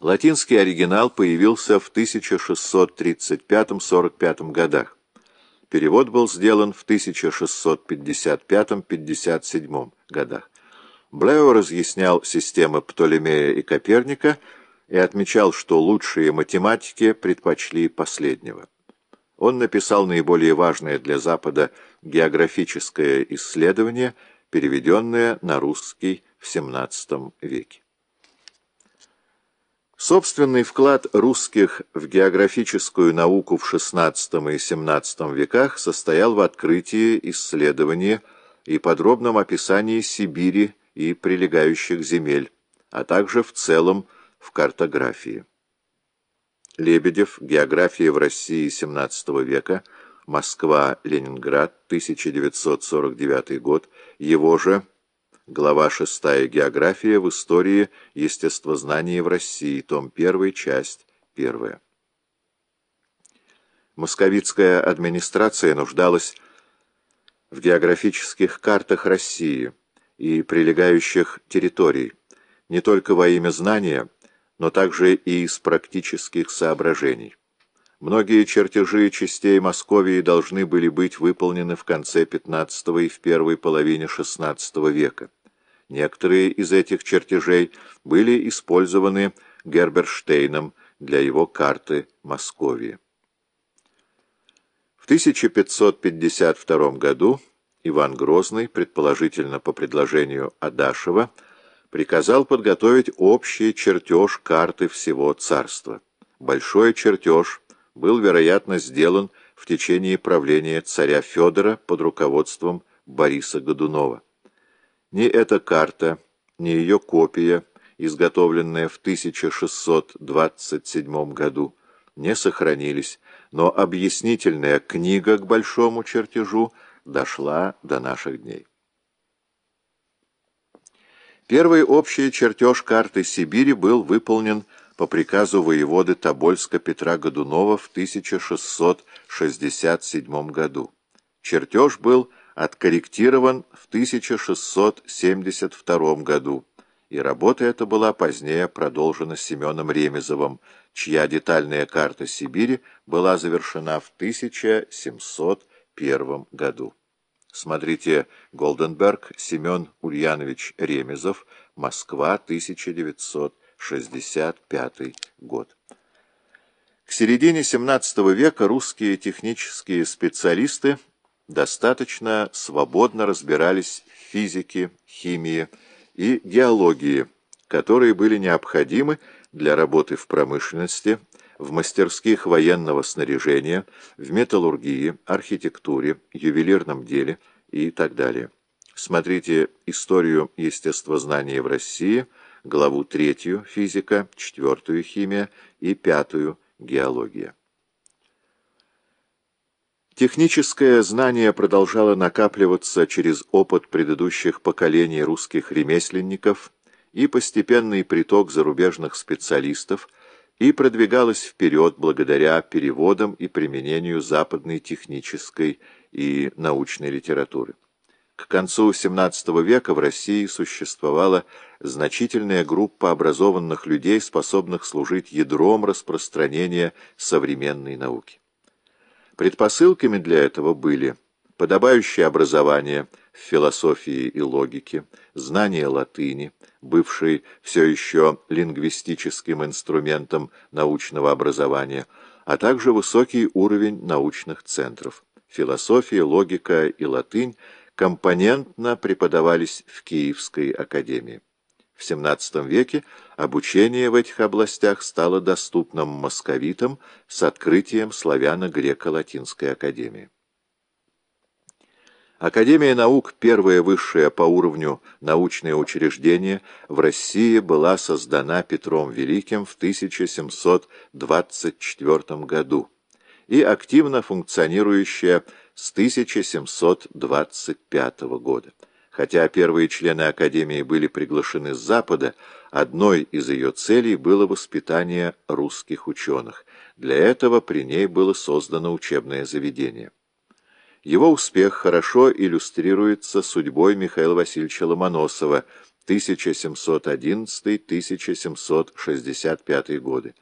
Латинский оригинал появился в 1635-45 годах. Перевод был сделан в 1655-57 годах. Блео разъяснял системы Птолемея и Коперника и отмечал, что лучшие математики предпочли последнего. Он написал наиболее важное для Запада географическое исследование, переведенное на русский в XVII веке. Собственный вклад русских в географическую науку в XVI и XVII веках состоял в открытии, исследовании и подробном описании Сибири и прилегающих земель, а также в целом в картографии. Лебедев. География в России XVII века. Москва, Ленинград, 1949 год. Его же Глава 6. География в истории естествознания в России. Том 1. Часть 1. Московицкая администрация нуждалась в географических картах России и прилегающих территорий, не только во имя знания, но также и из практических соображений. Многие чертежи частей Московии должны были быть выполнены в конце XV и в первой половине XVI века. Некоторые из этих чертежей были использованы Герберштейном для его карты Московии. В 1552 году Иван Грозный, предположительно по предложению Адашева, приказал подготовить общий чертеж карты всего царства. Большой чертеж был, вероятно, сделан в течение правления царя Федора под руководством Бориса Годунова. Ни эта карта, ни ее копия, изготовленная в 1627 году, не сохранились, но объяснительная книга к большому чертежу дошла до наших дней. Первый общий чертеж карты Сибири был выполнен по приказу воеводы Тобольска Петра Годунова в 1667 году. Чертеж был откорректирован в 1672 году, и работа эта была позднее продолжена Семеном Ремезовым, чья детальная карта Сибири была завершена в 1701 году. Смотрите Голденберг, Семен Ульянович Ремезов, Москва, 1965 год. К середине XVII века русские технические специалисты достаточно свободно разбирались в физике, химии и геологии, которые были необходимы для работы в промышленности, в мастерских военного снаряжения, в металлургии, архитектуре, ювелирном деле и так далее. Смотрите «Историю естествознания в России», главу 3 «Физика», 4 «Химия» и 5 «Геология». Техническое знание продолжало накапливаться через опыт предыдущих поколений русских ремесленников и постепенный приток зарубежных специалистов и продвигалось вперед благодаря переводам и применению западной технической и научной литературы. К концу XVII века в России существовала значительная группа образованных людей, способных служить ядром распространения современной науки. Предпосылками для этого были подобающее образование в философии и логике, знание латыни, бывшей все еще лингвистическим инструментом научного образования, а также высокий уровень научных центров. Философия, логика и латынь компонентно преподавались в Киевской академии. В XVII веке обучение в этих областях стало доступным московитам с открытием славяно-греко-латинской академии. Академия наук, первое высшее по уровню научное учреждение, в России была создана Петром Великим в 1724 году и активно функционирующая с 1725 года. Хотя первые члены Академии были приглашены с Запада, одной из ее целей было воспитание русских ученых. Для этого при ней было создано учебное заведение. Его успех хорошо иллюстрируется судьбой Михаила Васильевича Ломоносова, 1711-1765 годы.